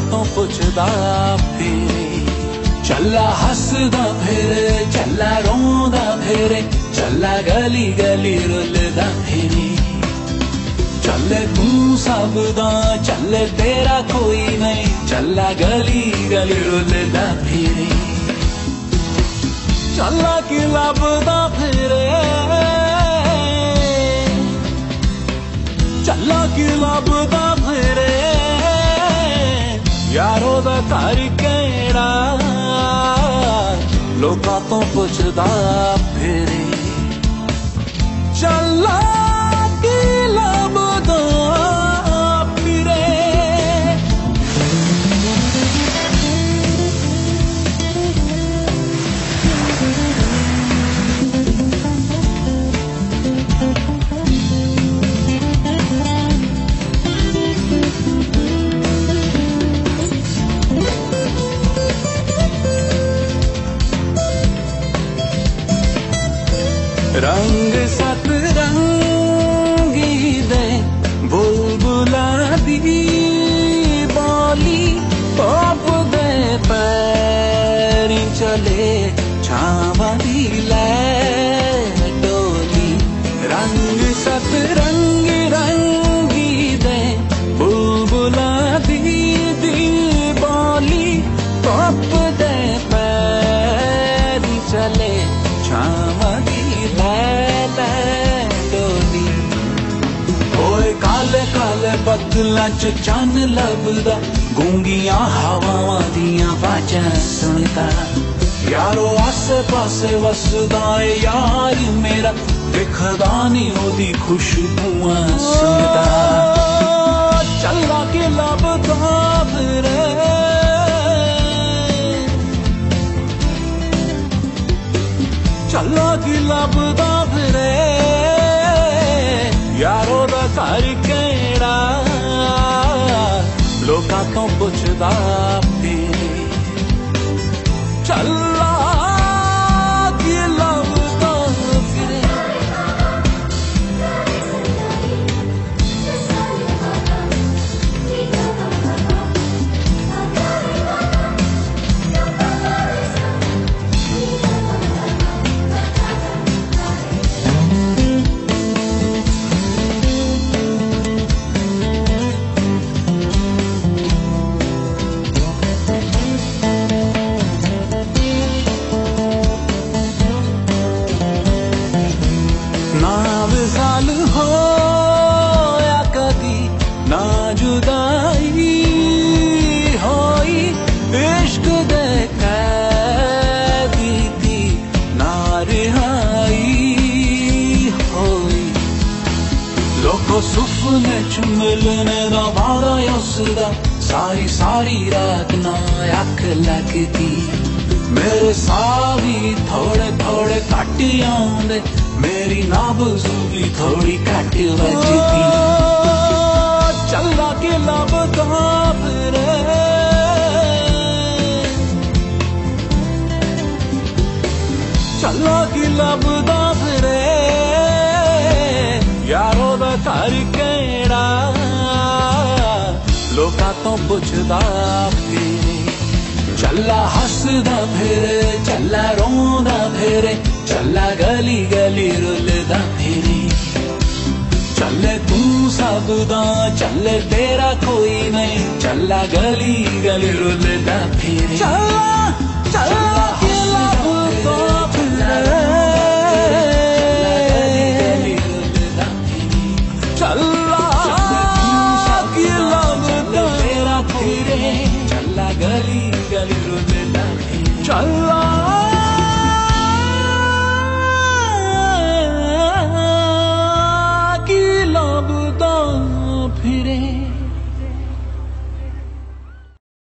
ਤੋਂ ਪੁੱਛਦਾ ਫੇਰੇ ਚੱਲਾ ਹੱਸਦਾ ਫੇਰੇ ਚੱਲਾ ਰੋਂਦਾ ਫੇਰੇ ਚੱਲਾ ਗਲੀ ਗਲੀ ਰੁੱਲਦਾ ਫੇਰੇ ਚੱਲੇ ਤੂੰ ਸਭ ਦਾ ਚੱਲੇ ਤੇਰਾ ਕੋਈ ਨਹੀਂ ਚੱਲਾ ਗਲੀ ਗਲੀ ਰੁੱਲਦਾ ਫੇਰੇ ਚੱਲਾ ਕੀ ਲੱਭਦਾ ਫੇਰੇ ਚੱਲਾ ਕੀ ਲੱਭਦਾ ਫੇਰੇ ਯਾਰੋ ਦਾ ਘਰ ਕਿਹੜਾ? ਲੋਕਾਂ ਤੋਂ ਪੁੱਛਦਾ ਫੇਰੇ रंग सत रंगी दे बुलबुला दी बोली, पप दे पैरी चले, छावी दी डोली। रंग सत रंग रंगी दे बुलबुला दी दी बोली, पप दे पैरी चले, छावी ਬੱਦਲਾਂ ਚ ਚੰਨ ਲੱਭਦਾ ਗੂੰਗੀਆਂ ਹਵਾਵਾਂ ਦੀਆਂ ਬਾਜਾਂ ਸੁਣਦਾ ਯਾਰੋ ਆਸੇ ਪਾਸੇ ਵਸਦਾ ਏ ਯਾਰ ਮੇਰਾ ਦਿਖਦਾ ਨਹੀਂ ਉਹਦੀ ਖੁਸ਼ਬੂਆਂ ਸੁਣਦਾ ਚੱਲਾ ਕੇ ਲੱਭਦਾ ਫਿਰੇ ਚੱਲਾ ਕੀ ਲੱਭਦਾ ਫਿਰੇ ਯਾਰੋ ਦਾ ਘਰ बातों कुछ बातें चल ਵਿਸਾਲ ਹੋਇਆ ਕਦੀ ਨਾ ਜੁਦਾਈ ਹੋਈ, ਇਸ਼ਕ ਦੇ ਕੈਦੀ ਦੀ ਨਾ ਰਿਹਾਈ ਹੋਈ। ਲੋਕੋ ਸੁਪਨੇ ਚ ਮਿਲਣੇ ਦਾ ਵਾਦਾ ਉਸਦਾ, ਸਾਰੀ ਸਾਰੀ ਰਾਤ ਨਾ ਅੱਖ ਲੱਗਦੀ ਮੇਰੇ ਸਾਹ ਵੀ ਥੋੜੇ ਥੋੜੇ ਘੱਟ ਆਉਂਦੇ ਮੇਰੀ ਨਾਬਜ਼ ਵੀ ਥੋੜੀ ਘੱਟ ਵੱਜਦੀ ਚੱਲਾ ਕੇ ਲੱਭਦਾ ਫਿਰੇ ਚੱਲਾ ਕੀ ਲੱਭਦਾ ਫਿਰੇ ਯਾਰੋ ਦਾ ਘਰ ਕਿਹੜਾ ਲੋਕਾਂ ਤੋਂ ਪੁੱਛਦਾ ਫਿਰੇ ਚੱਲਾ ਹੱਸਦਾ ਫਿਰੇ ਚੱਲਾ ਰੋਂਦਾ ਫਿਰੇ ਚੱਲਾ ਗਲੀ ਗਲੀ ਰੁੱਲਦਾ ਫਿਰੇ ਚੱਲੇ ਤੂੰ ਸਭ ਦਾ ਚੱਲੇ ਤੇਰਾ ਕੋਈ ਨਹੀਂ ਚੱਲਾ ਗਲੀ ਗਲੀ ਰੁੱਲਦਾ ਫਿਰੇ ਚੱਲਾ ਚੱਲਾ